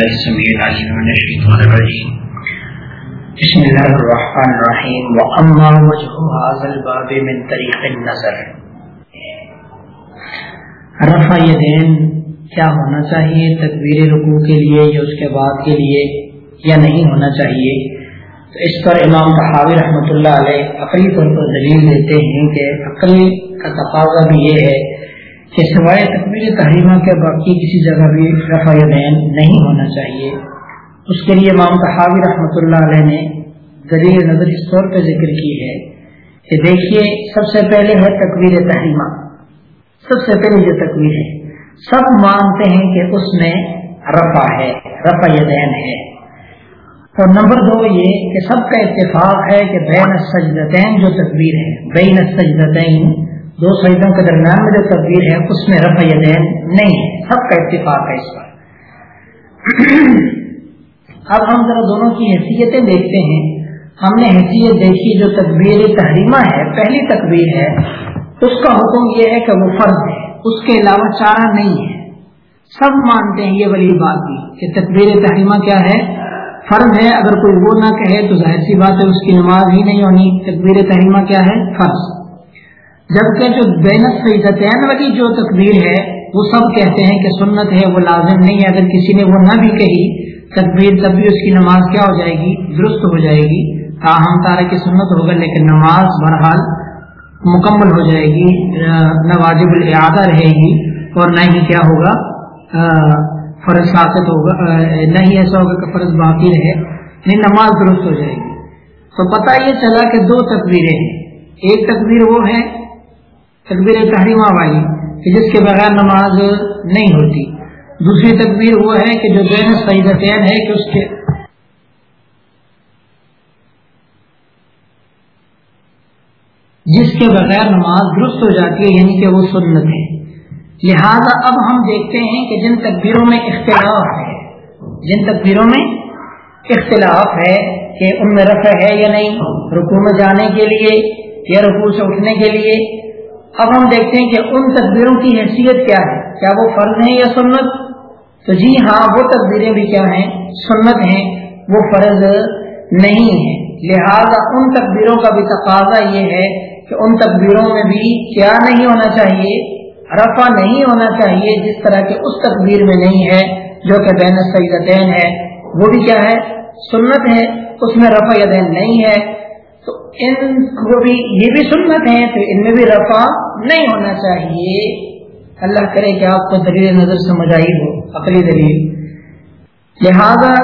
بسم الله الرحمن الرحيم وأما وجه هذا الباب من طريق النظر رفع یدین کیا ہونا چاہیے تکبیر رکوع کے لیے یا اس کے بعد کے لیے یا نہیں ہونا چاہیے تو اس پر امام بحاوی رحمۃ اللہ علیہ عقلی طور پر دلیل دیتے ہیں کہ عقل کا تقاضا بھی یہ ہے کہ سوائے تکبیر تحریمہ کے باقی کسی جگہ بھی رفع دین نہیں ہونا چاہیے۔ اس کے لیے امام تحاوی رحمۃ اللہ علیہ نے دلیل نظر اس طور پہ ذکر کی ہے کہ دیکھیے، سب سے پہلے ہے تکبیر تحریمہ۔ سب سے پہلے جو تکبیر ہے، سب مانتے ہیں کہ اس میں رفع ہے، رفع دین ہے۔ اور نمبر دو یہ کہ سب کا اتفاق ہے کہ بین سجدتین جو تکبیر ہے بین سجدتین دو سجدوں کے درمیان میں جو تبدیل ہے، اس میں رفع دین نہیں ہے۔ سب کا اتفاق ہے اس پر۔ اب ہم ذرا دونوں کی حیثیتیں دیکھتے ہیں۔ ہم نے حیثیت دیکھی جو تقبیر تحریمہ ہے، پہلی تقبیر ہے۔ اس کا حکم یہ ہے کہ وہ فرض ہے۔ اس کے علاوہ چارہ نہیں ہے۔ سب مانتے ہیں یہ ولی بات بھی کہ تقبیر تحریمہ کیا ہے؟ فرض ہے۔ اگر کوئی وہ نہ کہے تو ظاہر سی بات ہے، اس کی نماز ہی نہیں ہونی۔ تقبیر تحریمہ کیا ہے؟ فرض۔ جبکہ جو بین سیدتین والی جو تقبیر ہے، وہ سب کہتے ہیں کہ سنت ہے، وہ لازم نہیں ہے۔ اگر کسی نے وہ نہ بھی کہی تقبیر تب بھی اس کی نماز کیا ہو جائے گی؟ درست ہو جائے گی۔ ہاں، تاہم تارہ کی سنت ہوگا، لیکن نماز بہرحال مکمل ہو جائے گی نہ واجب الاعادہ رہے گی اور نہ ہی کیا ہوگا؟ فرض ساخت ہوگا۔ نہ ہی ایسا ہوگا کہ فرض باقی رہے، نہیں، نماز درست ہو جائے گی۔ تو پتہ یہ چلا کہ دو تقبیریں ہیں۔ ایک تقبیر وہ ہے تکبیر تحریمہ والی کہ جس کے بغیر نماز نہیں ہوتی۔ دوسری تکبیر وہ ہے کہ جو بین سعیدتین ہے کہ اس کے جس کے بغیر نماز درست ہو جاتی ہے یعنی کہ وہ سنت ہے۔ لہذا اب ہم دیکھتے ہیں کہ جن تکبیروں میں اختلاف ہے، جن تکبیروں میں اختلاف ہے کہ ان میں رفع ہے یا نہیں، رکوع میں جانے کے لیے یا رکوع سے اٹھنے کے لیے اب ہم دیکھتے ہیں کہ ان تقبیروں کی حیثیت کیا ہے؟ کیا وہ فرض ہیں یا سنت؟ تو جی ہاں وہ تقبیریں بھی کیا ہیں؟ سنت ہیں، وہ فرض نہیں ہے لہذا ان تقبیروں کا بھی تقاضا یہ ہے کہ ان تقبیروں میں بھی کیا نہیں ہونا چاہیے، رفع نہیں ہونا چاہیے، جس طرح کے اس تقبیر میں نہیں ہے، جو کہ بین سیدتین ہے۔ وہ بھی کیا ہے؟ سنت ہے، اس میں رفع دین نہیں ہے۔ تو ان کو بھی یہ بھی سنت ہے تو ان میں بھی رفع نہیں ہونا چاہیے۔ اللہ کرے کہ آپ کو دلیل نظر سمجھ آئی ہو، عقلی دلیل۔ لہذا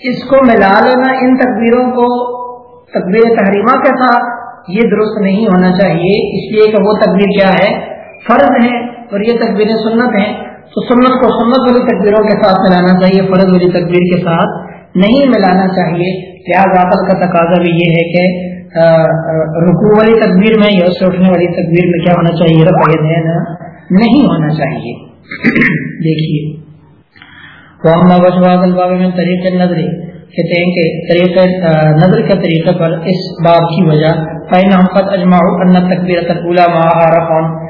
اس کو ملا لینا ان تقبیروں کو تقبیر تحریمہ کے ساتھ، یہ درست نہیں ہونا چاہیے۔ اس لیے کہ وہ تقبیر کیا ہے؟ فرض ہے اور یہ تقبیریں سنت ہیں۔ تو سنت کو سنت والی تقبیروں کے ساتھ ملانا چاہیے، فرض والی تقبیر کے ساتھ نہیں ملانا چاہیے۔ لہٰذا عقل کا تقاضا بھی یہ ہے کہ رکو والی تقبیر میں یا اس سے اٹھنے والی تقبیر میں کیا ہونا چاہیے؟ رفع دین نہیں ہونا چاہیے۔ دیکھیے۔ میں طریق نظر کہتے ہیں کہ طریقہ نظر کے طریقے پر اس باب کی وجہ فین محمد اجماع ان تقبیر تقولا رفعن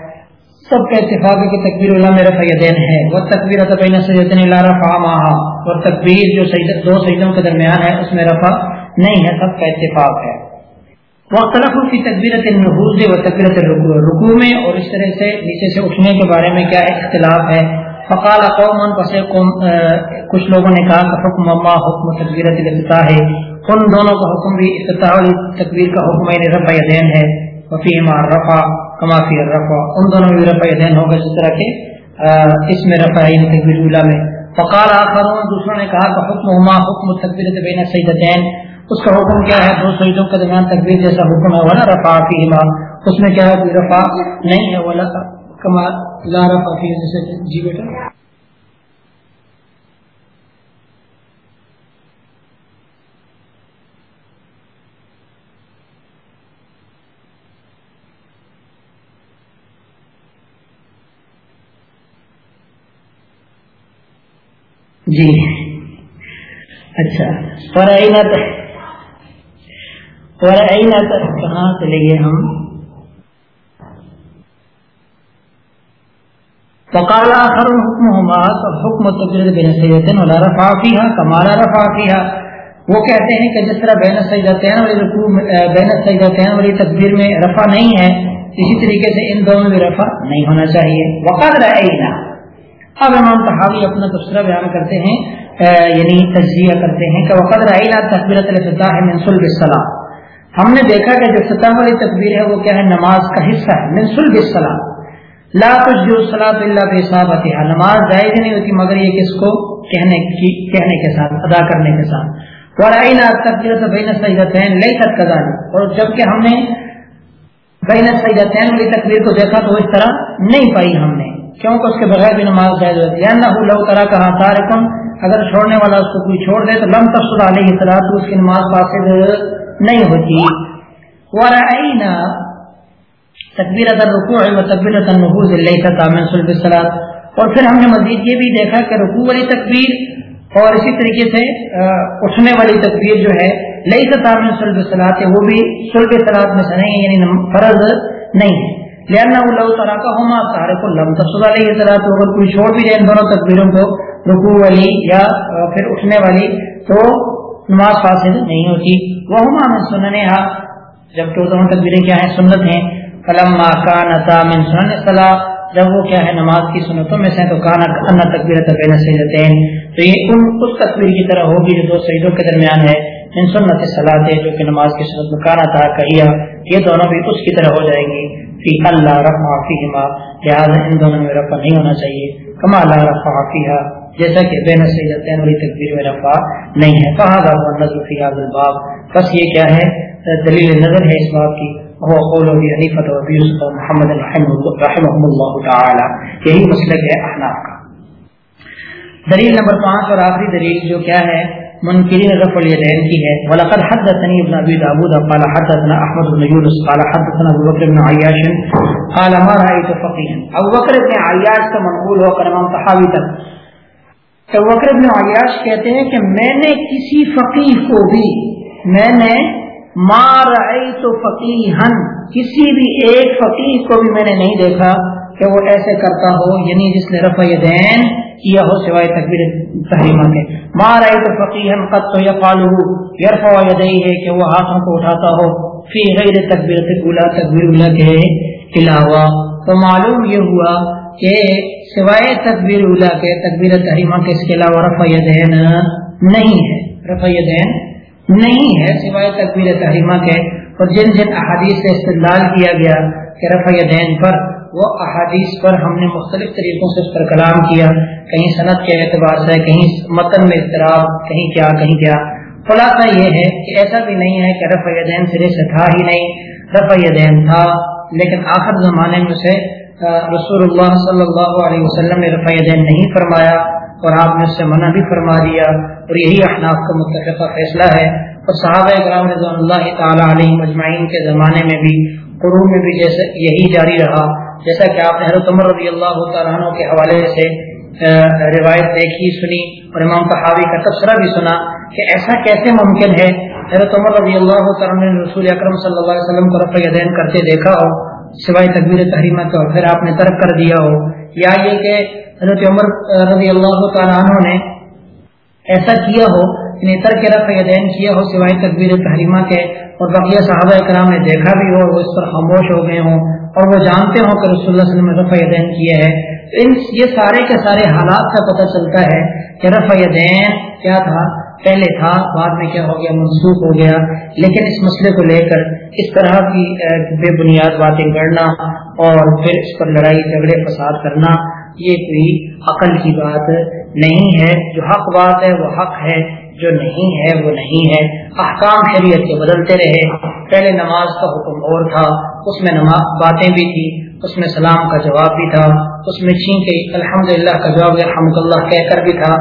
سب کا اتفاق ہے کہ تقبیر اللہ میں رفع دین ہے۔ وہ تقبیر بین سجدن لا رفع ماہا اور تقبیر جو سجد دو سجدوں کے درمیان ہے، اس میں رفع نہیں ہے، سب کا اتفاق ہے۔ مختلف کی تقبیرت النحوز و تقبیرت رکوع میں اور اس طرح سے نیچے سے اٹھنے کے بارے میں کیا اختلاف ہے؟ فقال قوم پس قوم کچھ لوگوں نے کہا کہ حکم اما حکم تقبیرت الافتاح ہے۔ ان دونوں کا حکم بھی افتتاح تقبیر کا حکم یعنی رفع دین ہے۔ وفی رفع کما فی رفع ان دونوں میں رفع دین ہوگا، جس طرح کے اس میں رفع یعنی تقبیر اولا میں۔ فقال آخرون، دوسروں نے کہا کہ حکم اما حکم تقبیرت بین سیدتین۔ اس کا حکم کیا ہے؟ دو سجدوں کے درمیان تقبیر جیسا حکم ہے، ولا رفا فی اس میں کیا ہے؟ کوئی رفا نہیں ہے، ولا کما لا رفا فی جیسے جی بیٹا۔ جی۔ اچھا۔ پر کہاں چلے گئے ہم؟ فقال آخر حکمهما حکم تقریر بین سیدتین ولا رفع فیها کما لا رفع فیها وہ کہتے ہیں کہ جس طرح بین سجدتین والی رکوع بین سجدتین والی تکبیر میں رفع نہیں ہے، اسی طریقے سے ان دونوں میں رفع نہیں ہونا چاہیے۔ وقت رہنا اب امام تحاوی اپنا تبصرہ بیان کرتے ہیں یعنی تجزیہ کرتے ہیں کہ وقت رہنا تقبیرت منسل بسلام ہم نے دیکھا کہ جو فتح والی تکبیر ہے وہ کیا ہے؟ نماز کا حصہ ہے منسل بسلام لا تجو صلاح اللہ بے نماز جائز نہیں ہوتی، مگر یہ کس کو؟ کہنے کی، کہنے کے ساتھ، ادا کرنے کے ساتھ۔ اور جبکہ ہم نے بین سیدتین والی تقریر کو دیکھا تو اس طرح نہیں پائی ہم نے۔ کیونکہ اس کے بغیر بھی نماز جائز ہوتی ہے۔ نہ لو طرح کہا تارکم اگر چھوڑنے والا اس کو کوئی چھوڑ دے تو لم تفصل علیہ طرح اس کی نماز فاسد نہیں ہوتی۔ ورعینا تکبیر اگر رکوع و تکبیر النبوز اللہ تعالی صلی اللہ اور پھر ہم نے مزید یہ بھی دیکھا کہ رکوع والی تکبیر اور اسی طریقے سے اٹھنے والی تصویر جو ہے لئی سطح میں سلب سلاد ہے وہ بھی سلب سلاد میں سے نہیں یعنی فرض نہیں ہے۔ لہنا اللہ تعالیٰ کا ہوما سارے کو لم تفصل علیہ سلاد تو اگر کوئی چھوڑ بھی جائے ان دونوں تصویروں کو رکو والی یا پھر اٹھنے والی تو نماز فاصل نہیں ہوتی. وہ ہما میں سننے ہاں جبکہ دونوں تصویریں کیا ہیں؟ سنت ہیں. کلم کا من سنن صلاح جب وہ کیا ہے؟ نماز کی سنتوں میں سے تو کانا انا تقبیر تقبیر سجدتے ہیں تو یہ ان اس تصویر کی طرح ہوگی جو دو سجدوں کے درمیان ہے ان سنت صلاح جو کہ نماز کی سنت میں کانا تھا کہیا یہ دونوں بھی اس کی طرح ہو جائیں گی. فی اللہ رفا فیما لہٰذا ان دونوں میں رفع نہیں ہونا چاہیے۔ کما اللہ رفا فیحا جیسا کہ بین سیدتین والی تقبیر میں رفع نہیں ہے۔ کہا گا نظر فی الباب۔ بس یہ کیا ہے؟ دلیل نظر ہے اس بات کی۔ هو قول ابي حنيفه وابي يوسف ومحمد رحمهم الله تعالى یہی مسلک ہے احناف کا۔ دلیل نمبر پانچ اور آخری دلیل جو کیا ہے؟ منکرین رفع الیدین کی ہے۔ ولقد حدثني ابن ابي داود قال حدثنا احمد بن يونس قال حدثنا ابو بكر بن عياش قال ما رايت فقيها ابو بکر بن عياش کا منقول ہو کر امام صحابی تک ابو بکر بن عياش کہتے ہیں کہ میں نے کسی فقیہ کو بھی، میں نے مار تو فقیحن کسی بھی ایک فقیر کو بھی میں نے نہیں دیکھا کہ وہ ایسے کرتا ہو یعنی جس نے رفع دین کیا ہو سوائے تقبیر تحریمہ کے۔ مار تو فقیحن قد تو یقالو یرفع یدئی ہے کہ وہ ہاتھوں کو اٹھاتا ہو۔ فی غیر تکبیر اولا تکبیر اولا کے علاوہ۔ تو معلوم یہ ہوا کہ سوائے تکبیر اولا کے، تکبیر تحریمہ کے، اس کے علاوہ رفع دین نہیں ہے۔ رفع دین نہیں ہے سوائے تقبیر تحریمہ کے۔ اور جن جن احادیث سے استدلال کیا گیا کہ رفع دین پر وہ احادیث پر ہم نے مختلف طریقوں سے اس پر کلام کیا، کہیں صنعت کے اعتبار سے، کہیں متن میں اضطراب کہیں کیا کہیں کیا۔ خلاصہ یہ ہے کہ ایسا بھی نہیں ہے کہ رفع دین سرے سے تھا ہی نہیں۔ رفع دین تھا، لیکن آخر زمانے میں سے رسول اللہ صلی اللہ علیہ وسلم نے رفع دین نہیں فرمایا اور آپ نے اس سے منع بھی فرما دیا۔ اور یہی احناف کا متفقہ فیصلہ ہے۔ اور صحابہ کرام رضوان اللہ تعالیٰ علیہ مجمعین کے زمانے میں بھی، قرون میں بھی جیسے یہی جاری رہا۔ جیسا کہ آپ نے حضرت عمر رضی اللہ تعالیٰ کے حوالے سے روایت دیکھی، سنی اور امام تحاوی کا تبصرہ بھی سنا کہ ایسا کیسے ممکن ہے؟ حضرت عمر رضی اللہ تعالیٰ نے رسول اکرم صلی اللہ علیہ وسلم کو رفع دین کرتے دیکھا ہو، سوائے تقبیر تحریمہ کا پھر آپ نے ترک کر دیا ہو۔ یا یہ کہ حضرت عمر رضی اللہ تعالیٰ عنہ نے ایسا کیا ہو یعنی ترک رفع دین کیا ہو، سوائے تقبیر تحریمہ کے اور بقیہ صحابہ کرام نے دیکھا بھی ہو وہ اس پر خاموش ہو گئے ہوں اور وہ جانتے ہوں کہ رسول اللہ صلی اللہ علیہ وسلم نے رفع دین کیا ہے تو ان یہ سارے کے سارے حالات کا پتہ چلتا ہے کہ رفع دین کیا تھا، پہلے تھا، بعد میں کیا ہو گیا، منسوخ ہو گیا۔ لیکن اس مسئلے کو لے کر اس طرح کی بے بنیاد باتیں کرنا اور پھر اس پر لڑائی، جھگڑے، فساد کرنا، یہ کوئی عقل کی بات نہیں ہے۔ جو حق بات ہے وہ حق ہے۔ جو نہیں ہے وہ نہیں ہے۔ احکام شریعت کے بدلتے رہے۔ پہلے نماز کا حکم اور تھا، اس میں نماز باتیں بھی تھی اس میں سلام کا جواب بھی تھا، اس میں چھین کے الحمد للہ کا جواب الحمد اللہ کہہ کر بھی تھا۔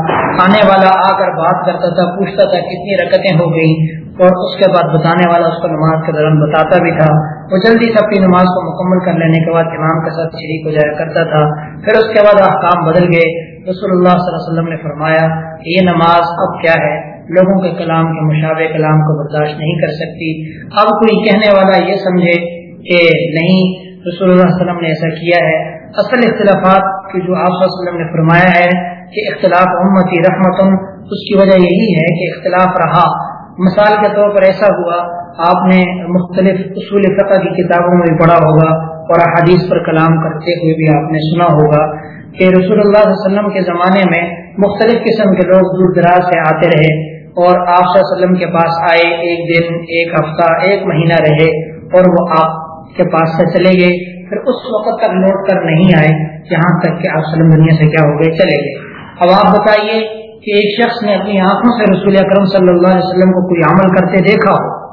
آنے والا آ کر بات کرتا تھا، پوچھتا تھا کتنی رکتیں ہو گئی اور اس کے بعد بتانے والا اس کو نماز کے دوران بتاتا بھی تھا۔ وہ جلدی سے اپنی نماز کو مکمل کر لینے کے بعد امام کے ساتھ شریک ہو جایا کرتا تھا۔ پھر اس کے بعد احکام بدل گئے۔ رسول اللہ صلی اللہ علیہ وسلم نے فرمایا، یہ نماز اب کیا ہے؟ لوگوں کے کلام کے مشابہ کلام کو برداشت نہیں کر سکتی۔ اب کوئی کہنے والا یہ سمجھے کہ نہیں، رسول اللہ علیہ وسلم نے ایسا کیا ہے۔ اصل اختلافات کی جو آپ وسلم نے فرمایا ہے کہ اختلاف امتی رحمت اس کی وجہ یہی ہے کہ اختلاف رہا۔ مثال کے طور پر ایسا ہوا، آپ نے مختلف اصول فقہ کی کتابوں میں بھی پڑھا ہوگا اور حدیث پر کلام کرتے ہوئے بھی آپ نے سنا ہوگا کہ رسول اللہ علیہ وسلم کے زمانے میں مختلف قسم کے لوگ دور دراز سے آتے رہے۔ اور آپ صلی اللہ علیہ وسلم کے پاس آئے ایک دن، ایک ہفتہ، ایک مہینہ رہے اور وہ آپ کے پاس سے چلے گئے۔ پھر اس وقت تک لوٹ کر نہیں آئے جہاں تک کہ آپ وسلم دنیا سے کیا ہو گئے؟ چلے گئے۔ اب آپ بتائیے کہ ایک شخص نے اپنی آنکھوں سے رسول اکرم صلی اللہ علیہ وسلم کو کوئی عمل کرتے دیکھا؟ ہو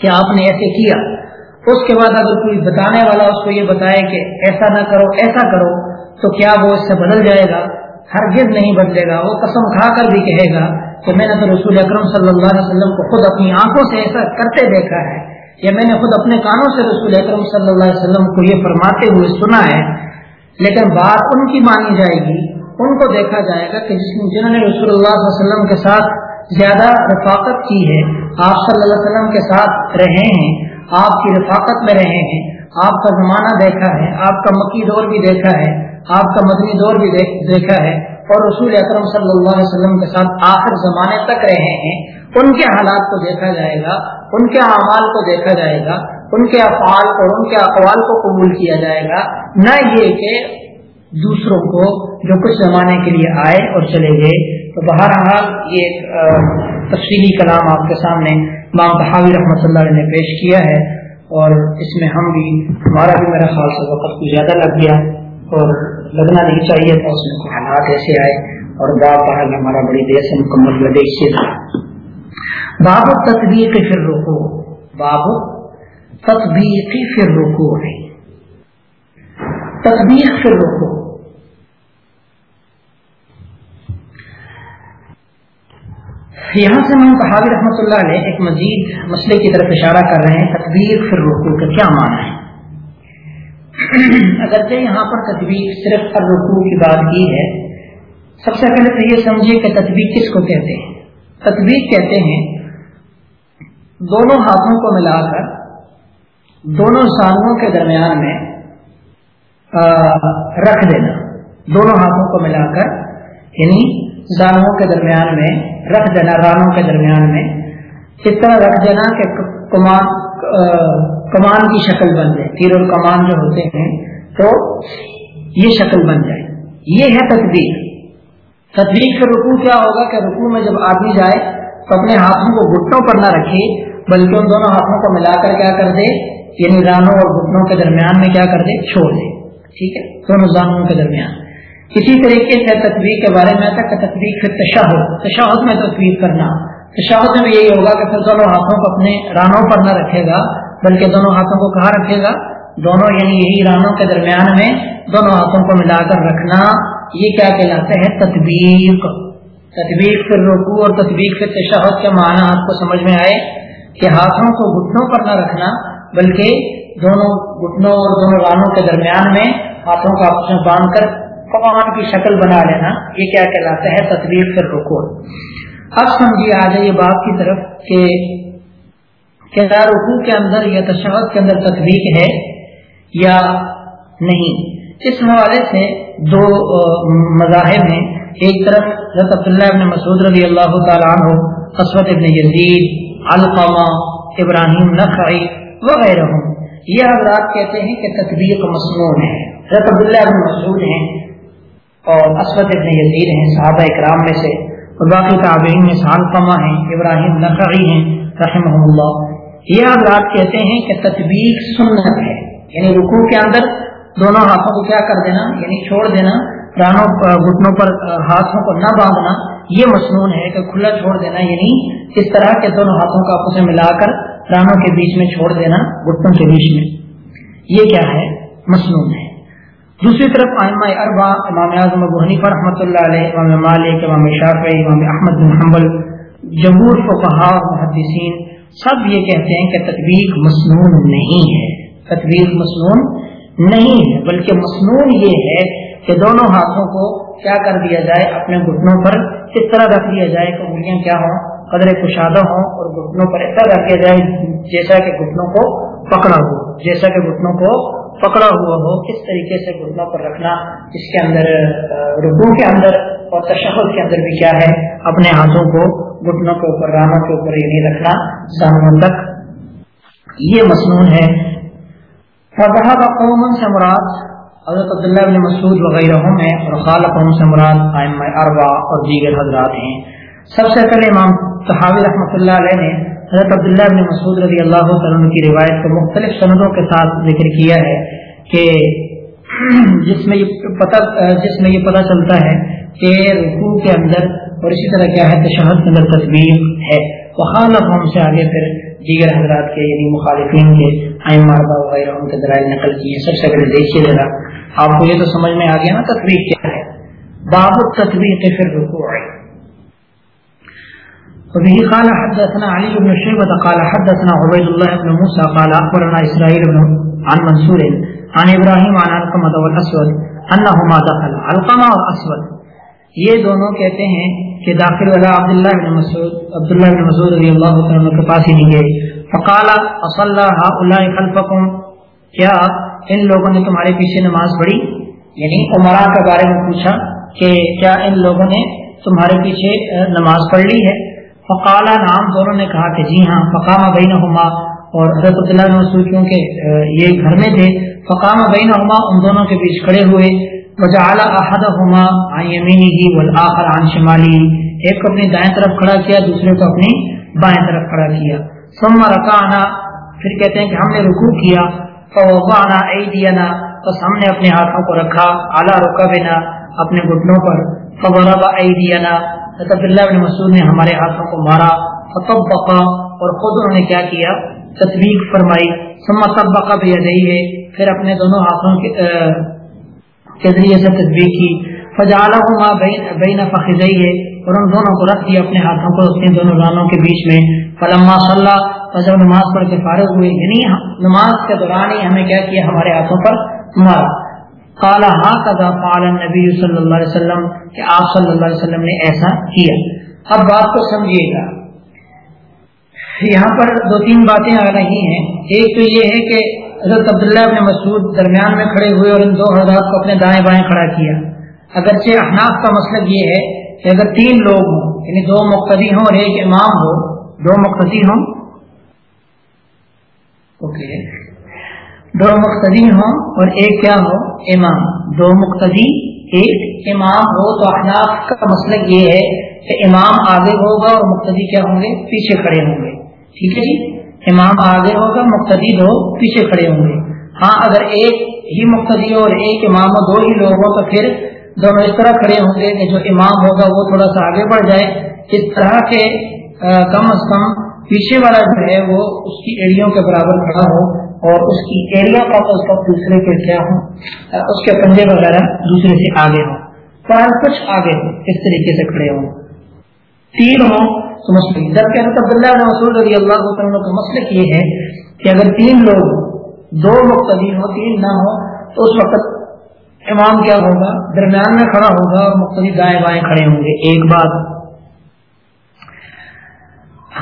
کہ آپ نے ایسے کیا؟ اس کے بعد اگر کوئی بتانے والا اس کو یہ بتائے کہ ایسا نہ کرو، ایسا کرو، تو کیا وہ اس سے بدل جائے گا؟ ہرگز نہیں بدلے گا۔ وہ قسم کھا کر بھی کہے گا کہ میں نے تو رسول اکرم صلی اللہ علیہ وسلم کو خود اپنی آنکھوں سے ایسا کرتے دیکھا ہے یا میں نے خود اپنے کانوں سے رسول اکرم صلی اللہ علیہ وسلم کو یہ فرماتے ہوئے سنا ہے، لیکن بات ان کی مانی جائے گی، ان کو دیکھا جائے گا کہ جنہوں نے رسول اللہ صلی اللہ علیہ وسلم کے ساتھ زیادہ رفاقت کی ہے، آپ صلی اللہ علیہ وسلم کے ساتھ رہے ہیں، آپ کی رفاقت میں رہے ہیں، آپ کا زمانہ دیکھا ہے، آپ کا مکی دور بھی دیکھا ہے، آپ کا مدنی دور بھی دیکھا ہے۔ اور رسول اکرم صلی اللہ علیہ وسلم کے ساتھ آخر زمانے تک رہے ہیں، ان کے حالات کو دیکھا جائے گا، ان کے اعمال کو دیکھا جائے گا، ان کے افعال اور ان کے اقوال کو قبول کیا جائے گا، نہ یہ کہ دوسروں کو جو کچھ زمانے کے لیے آئے اور چلے گئے۔ تو بہرحال یہ ایک تفصیلی کلام آپ کے سامنے مام بحاوی رحمۃ اللہ علیہ نے پیش کیا ہے اور اس میں ہم بھی، ہمارا بھی میرا خیال سے وقت کو زیادہ لگ گیا۔ اور لگنا نہیں چاہیے تھا، اس میں حالات ایسے آئے اور باب بحال ہمارا بڑی دیر سے مکمل لگے اس باب تطبیق پھر رکو باب تطبیق پھر رکو ہے تطبیق پھر رکو یہاں سے ہم صحابی رحمۃ اللہ علیہ ایک مزید مسئلے کی طرف اشارہ کر رہے ہیں، تطبیق پھر رکو کا کیا معنی ہے؟ اگرچہ یہاں پر تطبیق صرف ہر رکوع کی بات کی ہے، سب سے پہلے تو یہ سمجھے کہ تطبیق کس کو کہتے ہیں؟ تطبیق کہتے ہیں دونوں ہاتھوں کو ملا کر، دونوں سالوں کے درمیان میں رکھ دینا۔ دونوں ہاتھوں کو ملا کر یعنی زانوں کے درمیان میں رکھ دینا، رانوں کے درمیان میں۔ اس طرح رکھ دینا کہ کمان کمان کی شکل بن جائے، تیر اور کمان جو ہوتے ہیں، تو یہ شکل بن جائے۔ یہ ہے تدبیر تدبیر کا رکوع کیا ہوگا کہ رکوع میں جب آدمی جائے، تو اپنے ہاتھوں کو گھٹنوں پر نہ رکھے، بلکہ ان دونوں ہاتھوں کو ملا کر کیا کر دے یعنی رانوں اور گھٹنوں کے درمیان میں کیا کر دے، چھوڑ دے۔ ٹھیک ہے؟ دونوں زانوں کے درمیان۔ اسی طریقے سے تصویر کے بارے میں تھا کہ تصویر پھر تشہد تشہد میں تصویر کرنا۔ تشہد میں بھی یہی ہوگا کہ پھر دونوں ہاتھوں کو اپنے رانوں پر نہ رکھے گا بلکہ دونوں ہاتھوں کو کہاں رکھے گا؟ دونوں یعنی یہی رانوں کے درمیان میں دونوں ہاتھوں کو ملا کر رکھنا۔ یہ کیا کہلاتے ہیں؟ تطبیق۔ تطبیق پھر رکو اور تطبیق پھر تشہد کے معنی آپ کو سمجھ میں آئے کہ ہاتھوں کو گھٹنوں پر نہ رکھنا، بلکہ دونوں گھٹنوں اور دونوں رانوں کے درمیان میں ہاتھوں کو آپس میں باندھ کر پکوان کی شکل بنا لینا۔ یہ کیا کہلاتا ہے تصویر پھر رکو اب سمجھیے آ جائیے باپ کی طرف کہ کیا رکو کے اندر یا تشہد کے اندر تصویر ہے یا نہیں؟ اس حوالے سے دو مذاہب ہیں۔ ایک طرف حضرت عبداللہ ابن مسعود رضی اللہ تعالیٰ عنہ قصبت ابن یزید القامہ ابراہیم نقعی وغیرہ یہ حضرات کہتے ہیں کہ تصویر مصنوع ہے۔ حضرت عبداللہ ابن مسعود ہیں اور اسود ابن یزید ہیں، صحابہ اکرام میں سے۔ اور باقی تعبین میں سالفما ہیں، ابراہیم نقعی ہیں رحمہ اللہ۔ یہ حضرات کہتے ہیں کہ تطبیق سنت ہے۔ یعنی رکوع کے اندر دونوں ہاتھوں کو کیا کر دینا یعنی چھوڑ دینا، رانوں گھٹنوں پر، ہاتھوں کو نہ باندھنا، یہ مصنون ہے کہ کھلا چھوڑ دینا یعنی اس طرح کے دونوں ہاتھوں کو آپس میں ملا کر رانوں کے بیچ میں چھوڑ دینا، گھٹنوں کے بیچ میں۔ یہ کیا ہے؟ مصنون ہے۔ دوسری طرف آئمہ اربا امام اعظم ابو حنیفہ رحمۃ اللہ علیہ، امام مالک، امام شافعی، امام احمد بن حنبل، جمہور فقہا محدثین سب یہ کہتے ہیں کہ تطبیق مصنون نہیں ہے۔ تطبیق مصنون نہیں ہے، بلکہ مصنون یہ ہے کہ دونوں ہاتھوں کو کیا کر دیا جائے، اپنے گھٹنوں پر اس طرح رکھ دیا جائے کہ انگلیاں کیا ہوں قدر کشادہ ہوں اور گھٹنوں پر اس طرح رکھ دیا جائے جیسا کہ گھٹنوں کو پکڑا ہو، جیسا کہ گھٹنوں کو پکڑا ہوا ہو۔ کس طریقے سے گھٹنوں پر رکھنا، اس کے اندر رکو کے اندر اور تشہد کے اندر بھی کیا ہے، اپنے ہاتھوں کو گھٹنوں کے اوپر رانوں کے اوپر یہ نہیں رکھنا ساموں تک یہ مصنون ہے۔ قوم سے مراد حضرت عبداللہ بن مسعود وغیرہ ہیں اور خالق سے مراد اربا اور دیگر حضرات ہیں۔ سب سے پہلے امام صحابی رحمۃ اللہ علیہ نے حضرت عبداللہ بن مسعود رضی اللہ عنہ کی روایت کو مختلف سندوں کے ساتھ ذکر کیا ہے کہ جس میں یہ پتہ، جس میں یہ پتہ چلتا ہے کہ رکوع کے اندر اور اسی طرح کیا ہے؟ تشہد کے اندر تصویر ہے۔ وخالف ہم سے آگے پھر دیگر حضرات کے یعنی مخالفین کے آئم ماربا وغیرہ ان کے درائل نقل کیے۔ سب سے پہلے دیکھیے ذرا، آپ کو یہ تو سمجھ میں آ گیا نا تصویر کیا ہے؟ باب تصویر کے پھر رکوع آئی وبه قال حدثنا علي بن شيبة قال حدثنا عبيد الله بن موسى قال أخبرنا إسرائيل بن، عن منصور، عن إبراهيم عن علقمة والأسود أنهما دخل علقمة والأسود یہ دونوں کہتے ہیں کہ داخل والا عبداللہ بن مسعود عبداللہ بن مسعود رضی اللہ عنہ کے پاس ہی نہیں گئے۔ فقال اصلى هؤلاء خلفكم کیا ان لوگوں نے تمہارے پیچھے نماز پڑھی؟ یعنی عمرہ کے بارے میں پوچھا کہ کیا ان لوگوں نے تمہارے پیچھے نماز پڑھ لی ہے؟ فقالا نام دونوں نے کہا کہ جی ہاں فقام بین اور حضرت عبداللہ بن مسعود کیونکہ یہ گھر میں تھے، فقام بین ان دونوں کے بیچ کھڑے ہوئے۔ وجعل احدهما عن يمينه والآخر عن شمالی ایک کو اپنی دائیں طرف کھڑا کیا، دوسرے کو اپنی بائیں طرف کھڑا کیا۔ ثم رکعنا، پھر کہتے ہیں کہ ہم نے رکوع کیا۔ فوضعنا ایدینا بس ہم نے اپنے ہاتھوں کو رکھا۔ اعلی رکبنا، اپنے گھٹنوں پر۔ فضرب ایدینا حضرت اللہ بن مسعود نے ہمارے ہاتھوں کو مارا۔ فطبقا، اور خود انہوں نے کیا کیا؟ تصویر فرمائی۔ ثم طبقا بیدیہ پھر اپنے دونوں ہاتھوں کے کے ذریعے سے تصویر کی۔ فجعلہما بین بین فخذیہ اور ان دونوں کو رکھ دیا اپنے ہاتھوں کو اپنے دونوں رانوں کے بیچ میں۔ فلما صلی جب نماز پڑھ کے فارغ ہوئے یعنی نماز کے دوران ہی ہمیں کیا کیا ہمارے ہاتھوں پر مارا۔ کالا ہاں کدا پال نبی صلی اللہ علیہ وسلم کہ آپ صلی اللہ علیہ وسلم نے ایسا کیا۔ اب بات کو سمجھیے گا۔ یہاں پر دو تین باتیں آ رہی ہیں۔ ایک تو یہ ہے کہ حضرت عبداللہ ابن مسعود درمیان میں کھڑے ہوئے اور ان دو حضرات کو اپنے دائیں بائیں کھڑا کیا۔ اگرچہ احناف کا مسئلہ یہ ہے کہ اگر تین لوگ ہوں یعنی دو مقتدی ہوں اور ایک امام ہو، دو مقتدی ہوں، اوکے، دو مقتدی ہوں اور ایک کیا ہو؟ امام۔ دو مقتدی، ایک امام ہو، تو احناف کا مسئلہ یہ ہے کہ امام آگے ہوگا اور مقتدی کیا ہوں گے؟ پیچھے کھڑے ہوں گے۔ ٹھیک ہے جی؟ امام آگے ہوگا، مقتدی دو پیچھے کھڑے ہوں گے۔ ہاں اگر ایک ہی مقتدی اور ایک امام، دو ہی لوگ ہو تو پھر دونوں اس طرح کھڑے ہوں گے کہ جو امام ہوگا وہ تھوڑا سا آگے بڑھ جائے۔ اس طرح کے کم از کم پیچھے والا جو ہے، وہ اس کی ایڑیوں کے برابر کھڑا ہو اور اس کی ایریا کا تو اس کا دوسرے کے کیا ہوں اس کے پنجے وغیرہ دوسرے سے آگے ہوں۔ پر کچھ آگے ہوں، اس طریقے سے کھڑے ہوں۔ تین ہوں تو مسئلہ جبکہ حضرت عبداللہ بن مسعود رضی اللہ عنہ کا مسئلہ یہ ہے کہ اگر تین لوگ، دو مقتدی ہو تین نہ ہو تو اس وقت امام کیا ہوگا؟ درمیان میں کھڑا ہوگا اور مختلف دائیں بائیں کھڑے ہوں گے ایک بات۔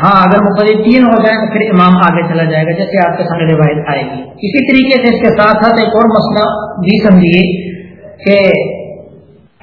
ہاں اگر مختلف تین ہو جائے تو پھر امام آگے چلا جائے گا، جیسے آپ کے سامنے روایت آئے گی۔ اسی طریقے سے اس کے ساتھ ساتھ ایک اور مسئلہ بھی سمجھیے کہ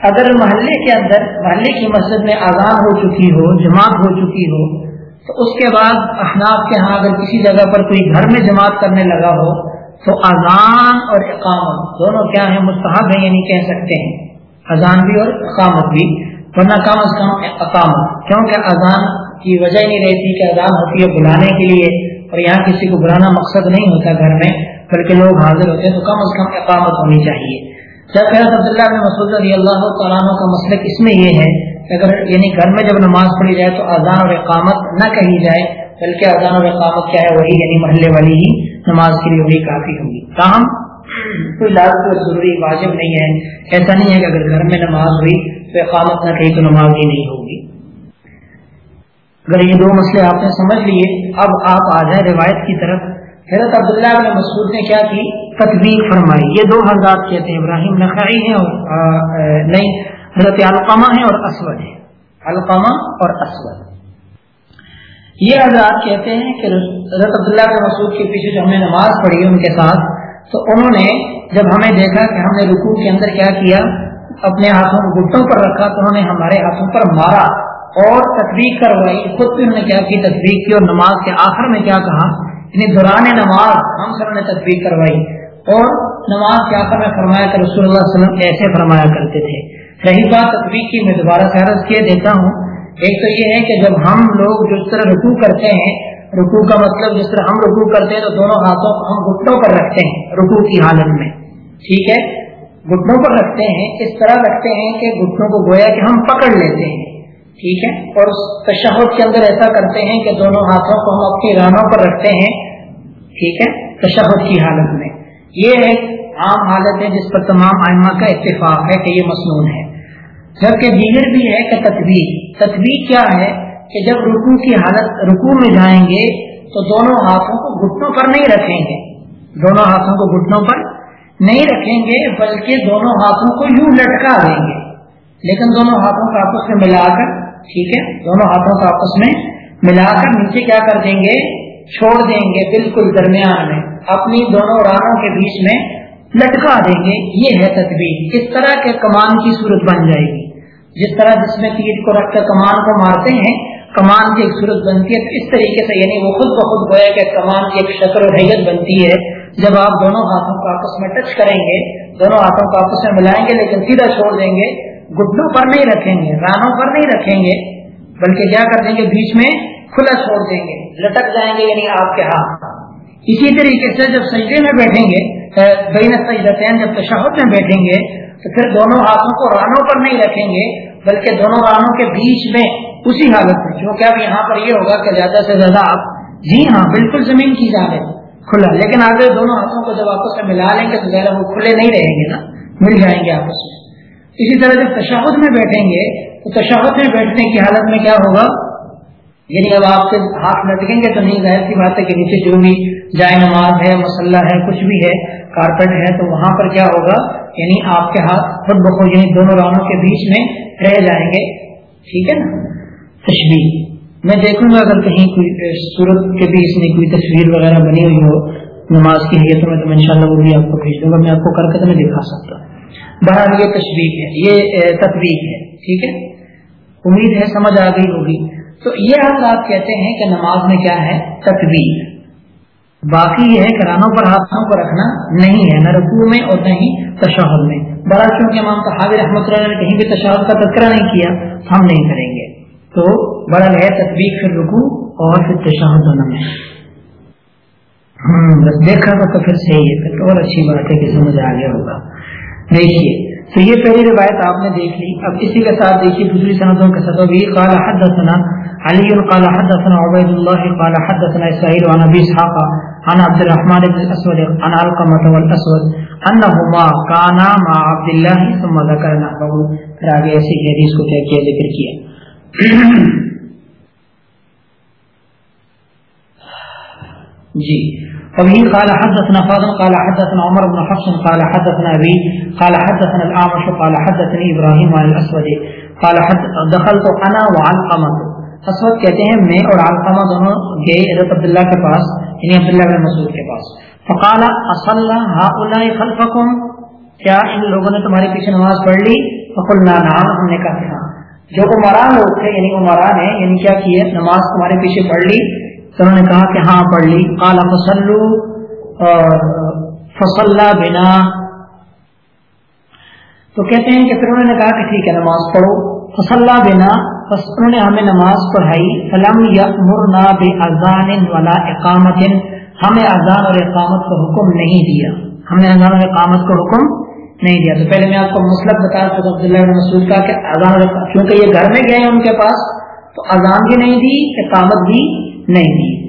اگر محلے کے اندر، محلے کی مسجد میں آزاد ہو چکی ہو، جماعت ہو چکی ہو، تو اس کے بعد احناف کے ہاں اگر کسی جگہ پر کوئی گھر میں جماعت کرنے لگا ہو، تو اذان اور اقامت دونوں کیا ہیں؟ مستحب ہیں یعنی کہہ سکتے ہیں۔ اذان بھی اور اقامت بھی۔ ورنہ کم از کم اقامت۔ کیونکہ اذان کی وجہ نہیں رہتی کہ اذان ہوتی ہے بلانے کے لیے، اور یہاں کسی کو بلانا مقصد نہیں ہوتا گھر میں، بلکہ لوگ حاضر ہوتے ہیں، تو کم از کم اقامت ہونی چاہیے۔ جب عبداللہ بن مسعود رضی اللہ تعالیٰ کا مسئلہ اس میں یہ ہے کہ اگر یعنی گھر میں جب نماز پڑھی جائے تو اذان اور اقامت نہ کہی جائے، بلکہ اذان اور اقامت کیا ہے؟ وہی یعنی محلے والی ہی نماز کے لیے وہی کافی ہوگی۔ تاہم، کوئی لازم ضروری واجب نہیں ہے۔ ایسا نہیں ہے کہ اگر گھر میں نماز ہوئی تو اقامت نہ کہی تو نماز ہی نہیں ہوگی۔ اگر یہ دو مسئلے آپ نے سمجھ لیے، اب آپ آ جائیں روایت کی طرف۔ حضرت عبداللہ بن مسعود نے کیا کی؟ تطبیق فرمائی۔ یہ دو حضرات کہتے ہیں، ابراہیم نخعی ہیں اور نہیں، حضرت علقمہ ہیں اور اسود ہے علقمہ اور اسود۔ یہ حضرات کہتے ہیں کہ حضرت عبداللہ بن مسعود کے پیچھے جو ہم نے نماز پڑھی ان کے ساتھ، تو انہوں نے جب ہمیں دیکھا کہ ہم نے رکوع کے اندر کیا کیا، اپنے ہاتھوں کو گٹوں پر رکھا، تو انہوں نے ہمارے ہاتھوں پر مارا اور تصویر کروائی۔ خود بھی انہوں نے کیا کی تصویر کی اور نماز کے آخر میں کیا کہا؟ یعنی دوران نماز ہم سب نے تصویر کروائی۔ اور نماز کے آخر میں فرمایا کہ رسول اللہ علیہ وسلم ایسے فرمایا کرتے تھے۔ رہی بات تصویر کی، میں دوبارہ سے کیے دیتا ہوں۔ ایک تو یہ ہے کہ جب ہم لوگ جس طرح رکوع کرتے ہیں، رکوع کا مطلب جس طرح ہم رکوع کرتے ہیں، تو دونوں ہاتھوں کو ہم گھٹنوں پر رکھتے ہیں رکوع کی حالت میں۔ ٹھیک ہے؟ گھٹنوں پر رکھتے ہیں، اس طرح رکھتے ہیں کہ گھٹنوں کو گویا کہ ہم پکڑ لیتے ہیں۔ ٹھیک ہے؟ اور تشہد کے اندر ایسا کرتے ہیں کہ دونوں ہاتھوں کو ہم اپنی رانوں پر رکھتے ہیں۔ ٹھیک ہے؟ تشہد کی حالت میں۔ یہ ایک عام حالت ہے جس پر تمام آئمہ کا اتفاق ہے کہ یہ مصنون ہے۔ جبکہ دیگر بھی ہے کہ تصویر تصویر کیا ہے کہ جب رکو کی حالت رکو میں جائیں گے تو دونوں ہاتھوں کو گھٹنوں پر نہیں رکھیں گے۔ دونوں ہاتھوں کو گھٹنوں پر نہیں رکھیں گے، بلکہ دونوں ہاتھوں کو یوں لٹکا دیں گے۔ لیکن دونوں ہاتھوں کو آپس میں ملا کر، ٹھیک ہے، دونوں ہاتھوں کو آپس میں ملا کر نیچے کیا کر دیں گے؟ چھوڑ دیں گے بالکل درمیان میں، اپنی دونوں رانوں کے بیچ میں لٹکا دیں گے۔ یہ ہے تصویر اس طرح کے کمان کی صورت بن جائے گی۔ جس طرح جس میں تیر کو رکھ کر کمان کو مارتے ہیں، کمان کی ایک صورت بنتی ہے۔ تو اس طریقے سے یعنی وہ خود بخود گویا کہ کمان کی ایک شکل و حیت بنتی ہے۔ جب آپ دونوں ہاتھوں کو آپس میں ٹچ کریں گے، دونوں ہاتھوں کو آپس میں ملائیں گے، لیکن سیدھا چھوڑ دیں گے گڈوں پر نہیں رکھیں گے، رانوں پر نہیں رکھیں گے، بلکہ کیا کر دیں گے؟ بیچ میں کھلا چھوڑ دیں گے، لٹک جائیں گے یعنی آپ کے ہاتھ اسی طریقے سے جب سجدے میں بیٹھیں گے بین سجدتین جب تشہد میں بیٹھیں گے، تو پھر دونوں ہاتھوں کو رانوں پر نہیں رکھیں گے، بلکہ دونوں رانوں کے بیچ میں اسی حالت میں کیونکہ اب یہاں پر یہ ہوگا کہ زیادہ سے زیادہ آپ جی ہاں بالکل زمین کی جانب کھلا۔ لیکن آگے دونوں ہاتھوں کو جب آپس میں ملا لیں گے تو ذرا وہ کھلے نہیں رہیں گے نا، مل جائیں گے آپس میں۔ اسی طرح جب تشہد میں بیٹھیں گے، تو تشہد میں بیٹھنے کی حالت میں کیا ہوگا؟ یعنی اب آپ سے ہاتھ لٹکیں گے تو نہیں، ظاہر سی بات ہے کہ نیچے جو بھی جائے نماز ہے، مسلح ہے، کچھ بھی ہے، کارپیٹ ہے، تو وہاں پر کیا ہوگا؟ یعنی آپ کے ہاتھ خود بخود یعنی دونوں رانوں کے بیچ میں رہ جائیں گے۔ ٹھیک ہے نا؟ تشریح میں دیکھوں گا اگر کہیں کوئی صورت کے بھی اس میں کوئی تصویر وغیرہ بنی ہوئی ہو نماز کی حیثیت میں، تو ان شاء اللہ وہ بھی آپ کو بھیج دوں گا، میں آپ کو کر کے تو میں دکھا سکتا بہرحال یہ تشریح ہے، یہ تصویر ہے۔ ٹھیک ہے؟ امید ہے سمجھ آ گئی ہوگی۔ تو یہ حضرات کہتے ہیں کہ نماز میں کیا ہے؟ تکبیر۔ باقی یہ ہے کہ رانوں پر، ہاتھوں کو رکھنا نہیں ہے، نہ رکوع میں اور نہ ہی تشہد میں۔ بڑا کیونکہ امام صحابی رحمۃ اللہ نے کہیں بھی تشہد کا تذکرہ نہیں کیا، ہم نہیں کریں گے۔ تو بڑا ہے تصویر پھر رکوع اور پھر تشہد دونوں میں۔ ہوں بس دیکھا تو پھر صحیح ہے، پھر اور اچھی بات ہے کہ سمجھ آ گیا ہوگا۔ دیکھیے تو یہ پہلی روایت آپ نے دیکھ لی، اب اسی کے ساتھ دیکھیے دوسری صنعتوں کے ساتھ۔ بھی قال حدثنا علی، قال حدثنا عبید اللہ، قال حدثنا اسرائیل عن ابی اسحاق، عن عبد الرحمن بن الاسود، عن علقمة والاسود، انہما کانا مع عبد اللہ ثم ذکر نحوه پھر آگے ایسی حدیث کو کیا کیا، ذکر کیا۔ جی۔ وبه قال حدثنا فاضل، قال حدثنا عمر بن حفص، قال حدثنا ابي قال حدثنا الاعمش قال حدثني ابراهيم عن الاسود قال حد، دخلت انا وعلقمه اسود کہتے ہیں، میں اور علقمہ دونوں گئے حضرت عبداللہ کے پاس یعنی عبداللہ بن مسعود کے پاس. فقال اصلى هؤلاء خلفكم کیا ان لوگوں نے تمہارے پیچھے نماز پڑھ لی؟ فقلنا نعم، ہم نے کہا ہاں جو عمرہ لوگ تھے یعنی عمرہ نے یعنی کیا کیے؟ نماز تمہارے پیچھے پڑھ لی۔ تو انہوں نے کہا کہ ہاں پڑھ لی۔ کالا فسلو اور فصلہ بنا۔ تو کہتے ہیں کہ پھر انہوں نے کہا کہ ٹھیک ہے، نماز پڑھو۔ فصلہ بنا۔ بس انہوں نے ہمیں نماز پڑھائی۔ فلم یا مرنا بے اذان والا اقامت۔ ہمیں اذان اور اقامت کا حکم نہیں دیا۔ ہم نے اذان اور اقامت کا حکم نہیں دیا۔ تو پہلے میں آپ کو مسلط بتا چکا عبداللہ مسعود کا کہ اذان اور کیونکہ یہ گھر میں گئے ہیں ان کے پاس، تو اذان بھی نہیں دی، اقامت بھی نہیں۔ دی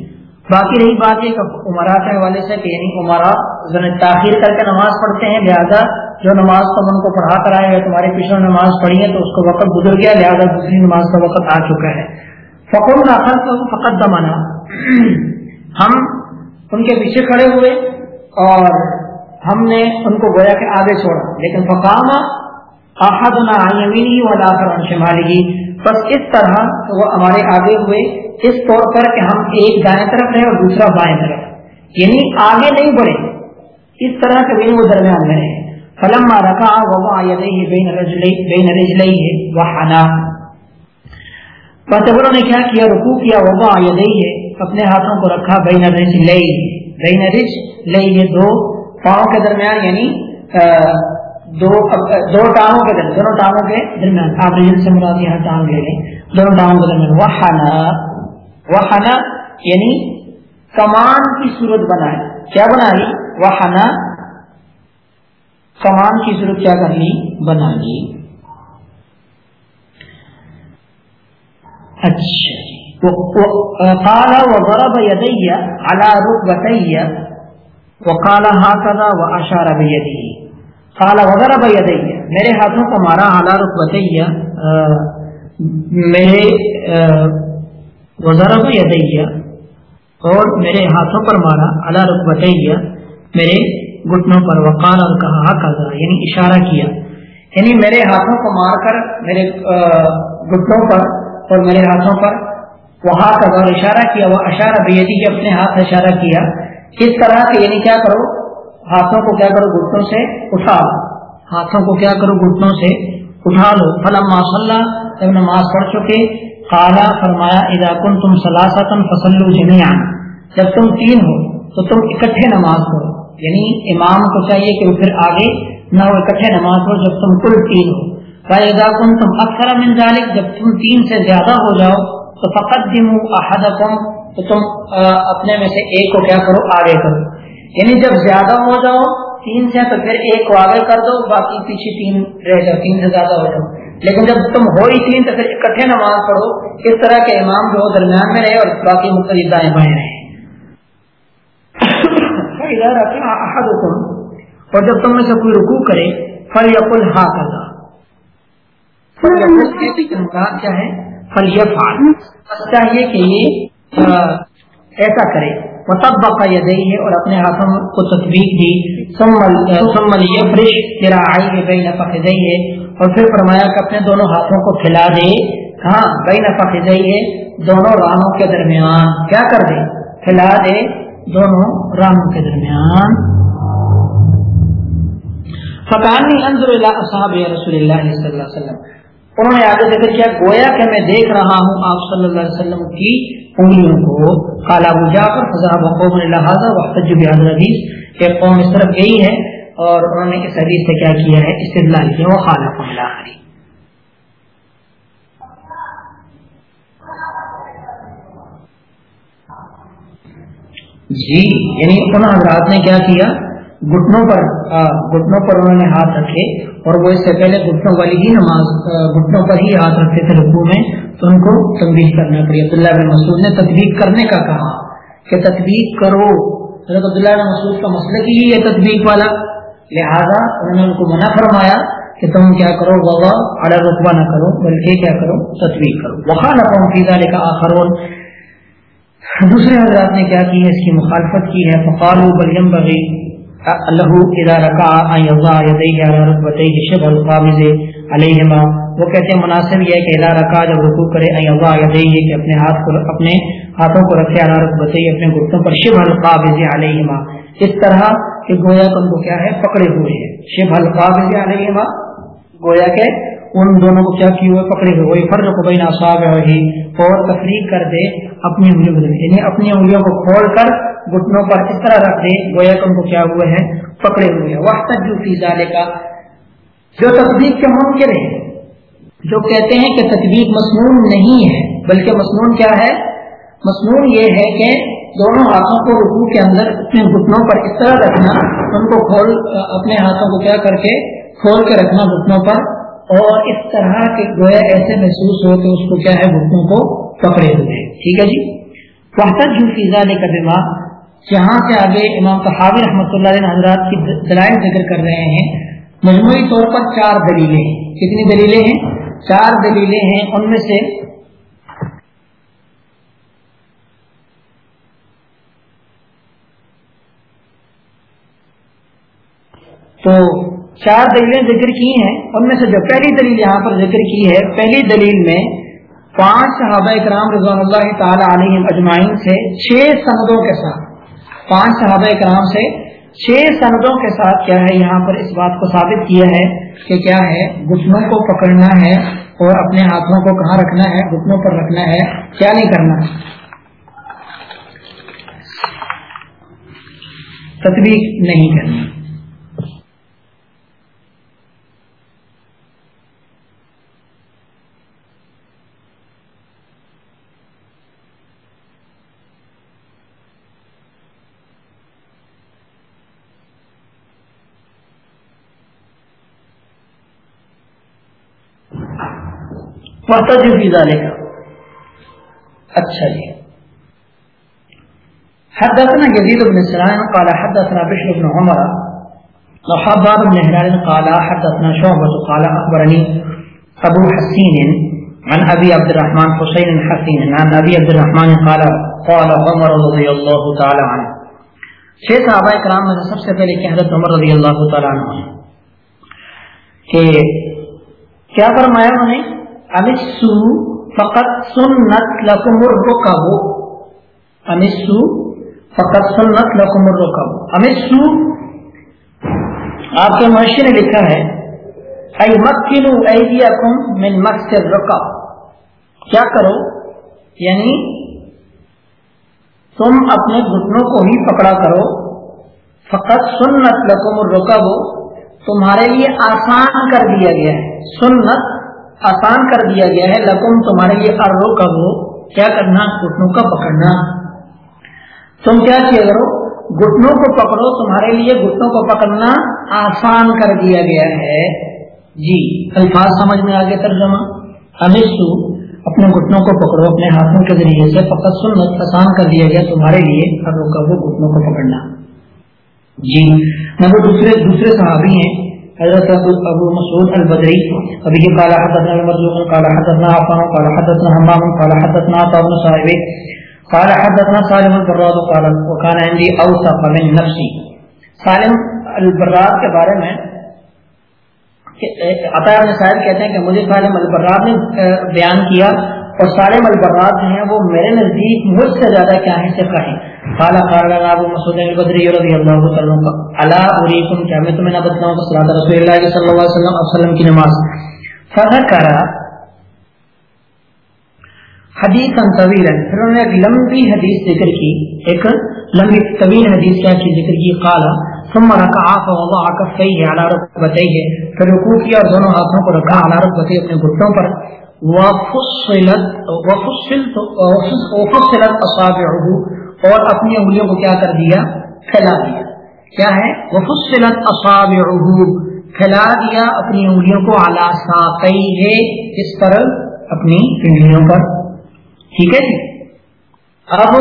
باقی رہی بات یہ کہ عمرا کے حوالے سے کہ یعنی عمرا تاخیر کر کے نماز پڑھتے ہیں، لہٰذا جو نماز تم ان کو پڑھا کر آئے یا تمہارے پیچھے نماز پڑھی ہے تو اس کو وقت گزر گیا، لہٰذا دوسری نماز کا وقت آ چکا ہے۔ فقر ناخر تو فقط دمانا ہم ان کے پیچھے کھڑے ہوئے اور ہم نے ان کو گویا کے آگے چھوڑا۔ لیکن فقامہ آحد نہ والا کر شمالی۔ بس اس طرح وہ ہمارے آگے ہوئے۔ اس طور پر کہ ہم ایک دائیں طرف رہے اور دوسرا بائیں طرف یعنی آگے نہیں بڑھے۔ اس طرح کے بھی وہ درمیان میں رہے۔ فلم رکھا وبا بین رجلئی وحنا۔ بس نے کیا کیا؟ رکو کیا۔ وبا ہے اپنے ہاتھوں کو رکھا۔ بین رجلئی بین رج رجلئی دو پاؤں کے درمیان یعنی دو دو ٹانگوں کے درمیان۔ دونوں ٹانگوں کے درمیان۔ آپ رجل سے مراد یہاں ٹانگ لے لیں۔ دونوں ٹانگوں کے درمیان۔ وہ وحنا وحنا یعنی کمان کی صورت بنائے کیا بنائی؟ وحنا، کمان کی صورت کیا کر لی بنا لی اچھا کالا و غرب یدیا الا رخ بتیا وہ کالا ہاتھا و اشارہ بھی کالا وغیرہ بھیا میرے ہاتھوں کو مارا اعلیٰ رخ بتیا میرے وزارہ یدیا اور میرے ہاتھوں پر مارا اللہ رخ میرے گھٹنوں پر، وقال اور کہا کہا یعنی اشارہ کیا۔ یعنی میرے ہاتھوں کو مار کر، میرے گھٹنوں پر اور میرے ہاتھوں پر وہاں کا اور اشارہ کیا، وہ اشارہ بیدی کے اپنے ہاتھ اشارہ کیا۔ اس طرح کے یعنی کیا کرو، ہاتھوں کو کیا کرو، گھٹنوں سے اٹھا ہاتھوں کو کیا کرو، گھٹنوں سے اٹھا لو۔ فلم ماشاء جب نماز پڑھ چکے کالا فرمایا، اذا کن تم سلاسن فصل جمیان جب تم تین ہو، تو تم اکٹھے نماز پڑھو۔ یعنی امام کو چاہیے کہ وہ پھر آگے نہ وہ اکٹھے نماز پڑھو جب تم کل تین ہو۔ فائدہ کن تم اکثر من ذالک جب تم تین سے زیادہ ہو جاؤ، تو فقط احدکم، تو تم اپنے میں سے ایک کو کیا کرو، آگے کرو۔ یعنی جب زیادہ ہو جاؤ، تین سے، تو پھر ایک کو آگے کر دو، باقی پیچھے تین رہ جاؤ، تین سے زیادہ ہو جاؤ۔ لیکن جب تم ہو ہی تین تو پھر اکٹھے نماز پڑھو اس طرح کے امام جو درمیان میں رہے اور باقی مختلف دائیں بائیں رہے اور جب تم میں سے کوئی رکو کرے فل یقل ہا کرنا کیا ہے فل چاہیے کہ یہ ایسا کرے۔ وہ تب بقا یہ ہے اور اپنے ہاتھوں کو تصویر دی۔ سمل یہ فرش تیرا آئی بے نفق ہے اور پھر فرمایا کہ اپنے دونوں ہاتھوں کو کھلا دے۔ ہاں بے نفق ہے دونوں رانوں کے درمیان۔ کیا کر دے؟ کھلا دے دونوں رانوں کے درمیان۔ فقانی انضر اللہ صاحب رسول اللہ صلی اللہ علیہ وسلم۔ انہوں نے آگے ذکر کیا؟ گویا کہ میں دیکھ رہا ہوں آپ صلی اللہ علیہ وسلم کی انگلیوں کو۔ کالا بجا کر فضا بقوم لہٰذا وقت جو حدیث کہ قوم اس طرف گئی ہے۔ اور انہوں نے اس حدیث سے کیا کیا ہے؟ استدلال کیا وہ خالق اللہ جی یعنی ان حضرات نے کیا کیا؟ گھٹنوں پر گھٹنوں پر انہوں نے ہاتھ رکھے اور وہ اس سے پہلے گھٹنوں والی ہی نماز گھٹنوں پر ہی ہاتھ رکھتے تھے رقو میں، تو ان کو تبدیل کرنا پڑی۔ عبداللہ بن مسعود نے تدبیق کرنے کا کہا کہ تدبیق کرو۔ حضرت عبداللہ بن مسعود کا مسئلہ ہی ہے تدبیق والا۔ لہذا انہوں نے ان کو منع فرمایا کہ تم کیا کرو وبا اڑا رقبہ نہ کرو، بلکہ کیا کرو تدبیق کرو۔ وہاں نہ پاؤں فیضا لے کا آخرون۔ دوسرے حضرات نے کیا کی ہے اس کی مخالفت کی ہے۔ فقال بلیم بغی اللہ اذا رکا یضا القابض علیہما وہ کہتے ہیں، مناسب یہ ہے کہ اذا رکا جب رکوع کرے یضا یدیہ کہ اپنے ہاتھ کو، اپنے ہاتھوں کو رکھے علی رکبتیہ اپنے گھٹنوں پر شبہ القابض علیہما اس طرح کہ گویا تم کو کیا ہے؟ پکڑے ہوئے ہیں۔ شیب حلقہ سے شبہ القابض علیہما، گویا کہ ان دونوں کو کیا کیے ہوئے؟ پکڑے ہوئے۔ وہی فرق بین اصحاب ہی اور تفریق کر دے اپنی انگلیوں کو۔ یعنی اپنی انگلیوں کو کھول کر گھٹنوں پر اس طرح رکھ دے، گویا کہ ان کو کیا ہوئے ہیں؟ پکڑے ہوئے ہیں۔ وقت جو فی کا جو تصدیق کے ممکن ہے جو کہتے ہیں کہ تصدیق مصنون نہیں ہے، بلکہ مصنون کیا ہے؟ مصنون یہ ہے کہ دونوں ہاتھوں کو رکوع کے اندر اپنے گھٹنوں پر اس طرح رکھنا، ان کو کھول، اپنے ہاتھوں کو کیا کر کے کھول کے رکھنا گھٹنوں پر، اور اس طرح کے گویا ایسے محسوس ہو کہ اس کو کیا ہے، گھٹنوں کو پکڑے ہوئے۔ ٹھیک ہے جی؟ وحتت جو فیضا نے کا دماغ جہاں سے آگے امام تحاوی رحمۃ اللہ علیہ حضرات کی دلائل ذکر کر رہے ہیں۔ مجموعی طور پر چار دلیلیں کتنی دلیلیں ہیں؟ چار دلیلیں ہیں۔ ان میں سے تو چار دلیلیں ذکر کی ہیں۔ ان میں سے جو پہلی دلیل یہاں پر ذکر کی ہے، پہلی دلیل میں پانچ صحابہ کرام رضوان اللہ تعالی علیہ اجمائن سے چھ سندوں کے ساتھ۔ پانچ صحابہ کرام سے چھ سندوں کے ساتھ کیا ہے، یہاں پر اس بات کو ثابت کیا ہے کہ کیا ہے، گھٹنوں کو پکڑنا ہے اور اپنے ہاتھوں کو کہاں رکھنا ہے، گھٹنوں پر رکھنا ہے، کیا نہیں کرنا۔ تطبیق نہیں کرنا محتجب فی ذالک اچھا جی۔ حدثنا يزيد بن سلام قال حدثنا بشر بن عمر وحباب بن هلال قال حدثنا شعبة قال أخبرني أبو حسين عن أبي عبد الرحمن حسين حسين عن أبي عبد الرحمن قال قال عمر رضي الله تعالى عنه۔ چھ صحابہ کرام میں سب سے پہلے کہ حضرت عمر رضی اللہ تعالیٰ عنہ۔ کہ کیا فرمایا انہوں نے؟ امسو فقط سنت لکم الرکب امسو فقط سنت لکم الرکب امسو آپ کے معاشرے نے لکھا ہے ای مکنو ایدیکم من مکس الرکب کیا کرو؟ یعنی تم اپنے گھٹنوں کو ہی پکڑا کرو۔ فقط سنت لکم الرکب تمہارے لیے آسان کر دیا گیا ہے۔ سنت آسان کر دیا گیا ہے، لکم تمہارے لیے ارو کب ہو کیا کرنا؟ گھٹنوں کا پکڑنا۔ تم کیا کیا کرو؟ گھٹنوں کو پکڑو، تمہارے لیے گھٹنوں کو پکڑنا آسان کر دیا گیا ہے۔ جی الفاظ سمجھ میں آگے ترجمہ۔ ہمیشہ اپنے گھٹنوں کو پکڑو، اپنے ہاتھوں کے ذریعے سے، فقط سنت آسان کر دیا گیا، تمہارے لیے ارو کب ہو گھٹنوں کو پکڑنا۔ جی نہ وہ دوسرے دوسرے صحابی ہیں۔ حضرت ابو مسعود البدری. ابھی قال حدثنا المرزوق قال حدثنا عفان، قال حدثنا حمام، قال حدثنا عطاء بن صاحب. قال حدثنا سالم البراد قال وكان عندي اوثق من نفسي. سالم البراد کے بارے میں عطا بن صاحب کہتے ہیں کہ مجھے سالم البراد نے بیان کیا اور سالم البراد جو ہیں وہ میرے نزدیک مجھ سے زیادہ کیا ہیں سے کہیں۔ قال قال لنا ابو مسعود البدری رضی اللہ تعالی عنہ الا اریکم کیا میں تمہیں نہ بتاؤں کہ صلوات رسول اللہ صلی اللہ علیہ وسلم وسلم کی نماز؟ فذكر حدیثا طویلا پھر انہوں نے ایک لمبی حدیث ذکر کی، ایک لمبی طویل حدیث کیا کی ذکر کی، قال، ثم ركع فوضع كفيه على ركبتيه پھر رکوع کیا اور دونوں ہاتھوں کو رکھا على ركبتيه اپنے گھٹنوں پر، وفصلت وفصلت وفصلت اصابعه اور اپنی انگلیوں کو کیا کر دیا؟ پھیلا دیا۔ کیا ہے؟ وہ فصلت اصاب پھیلا دیا اپنی انگلیوں کو اعلیٰ ہے اس پر؟ اپنی انگلیوں پر۔ ٹھیک ہے جی؟ اب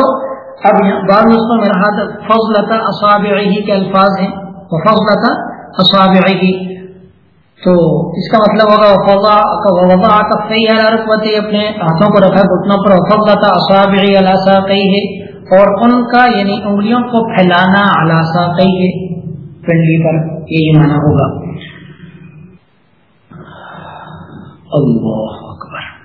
اب بعض نسخوں میں رہا تھا فضلتا اصابعی کے الفاظ ہیں۔ وہ فضلتا اصابعی تو اس کا مطلب ہوگا وضع کفی علی رکبتی اپنے ہاتھوں کو رکھا، گھٹنوں پر۔ فضلتا اصابعی علی ساقی ہے اور ان کا یعنی انگلیوں کو پھیلانا علاسا کئی پنڈلی پر یہ مانا ہوگا۔ اللہ اکبر۔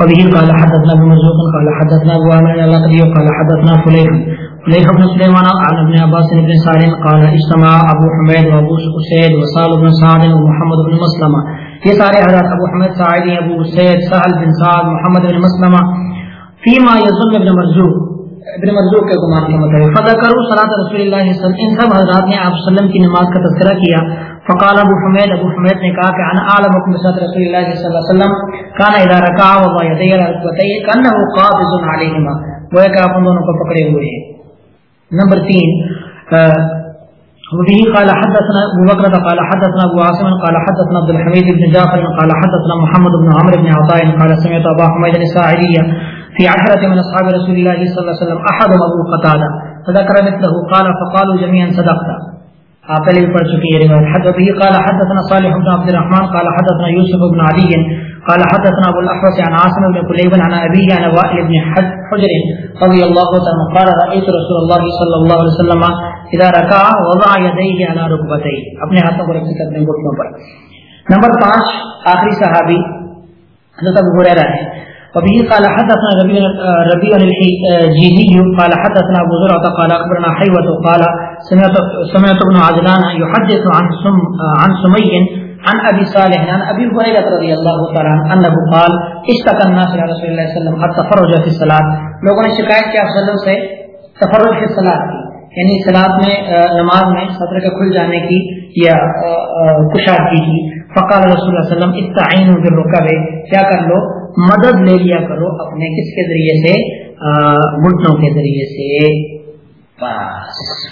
وبه قال حدثنا ابن مرزوق قال حدثنا ابو عامر القدي قال حدثنا فليح فليح بن سليمان عن ابن عباس بن سالم، قال اجتمع ابو حميد وابو سعيد وصال بن سعد ومحمد بن مسلمة یہ سارے حضرات ابو حمید سعیدی ابو سید سہل بن سعد، محمد بن مسلمہ۔ فیما یظن ابن مرزوق۔ ابن مرزوق کے گمان کے مطابق فضا کرو صلاح رسول اللہ صلی اللہ ان سب حضرات نے آپ وسلم کی نماز کا تذکرہ کیا۔ فقال ابو حمید ابو حمید نے کہا کہ انا اعلم بكم بصلاه رسول الله صلی اللہ علیہ وسلم كان اذا ركع وضع يديه على ركبتيه كانه قابض عليهما وہ کہ آپ ان دونوں کو پکڑے ہوئے ہیں۔ نمبر 3 وبه قال حدثنا ابو بكر قال حدثنا ابو عاصم، قال حدثنا عبد الحميد بن جعفر، قال حدثنا محمد بن عمرو بن عطاء، قال سمعت ابا حميد الساعدي في عشرة من أصحاب رسول الله صلى الله عليه وسلم أحد أبو قتادة، فذكر مثله، قال فقالوا جميعا صدقت آپ پہلے بھی پڑھ چکی ہے روایت حد به قال حدثنا صالح بن عبد الرحمن، قال حدثنا يوسف بن علي، قال حدثنا ابو الاحوص عن عاصم بن قليب عن ابيه عن وائل بن حجر رضي الله عنه، قال رايت رسول الله صلى الله عليه وسلم اذا ركع وضع يديه على ركبتيه. اپنے ہاتھوں کو رکھ کر اپنے گھٹنوں پر. نمبر 5 آخری صحابی، حضرت ابو ہریرہ ہے وبه قال حدثنا ربيع ربيع الجيزي قال حدثنا ابو زرعه قال اخبرنا حيوه قال سمعت سمعت ابن عجلان يحدث عن سم عن سمي عن ابي صالح عن ابي هريره رضي الله تعالى عنه انه قال، اشتكى الناس الى رسول الله صلى الله عليه وسلم التفرج في الصلاه لوگوں نے شکایت کیا صلی اللہ علیہ وسلم سے تفرج في الصلاه کی یعنی سلاد میں نماز میں صدر کے کھل جانے کی یا کشادگی کی فقال رسول اللہ علیہ وسلم استعینوا بالرکب، کیا کر لو؟ مدد لے لیا کرو اپنے کس کے ذریعے سے؟ گھٹنوں کے ذریعے سے۔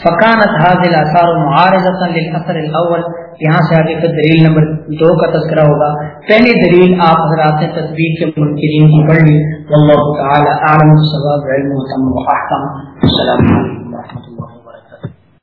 فقانت حاضل اثار معارضتا للاثر الاول یہاں سے آگے کا دلیل نمبر دو کا تذکرہ ہوگا۔ پہلی دلیل آپ حضرات تصویر کے منکرین کی پڑھ لی واللہ تعالی اعلم الصواب علم و تم و احکم السلام علیکم ورحمۃ اللہ۔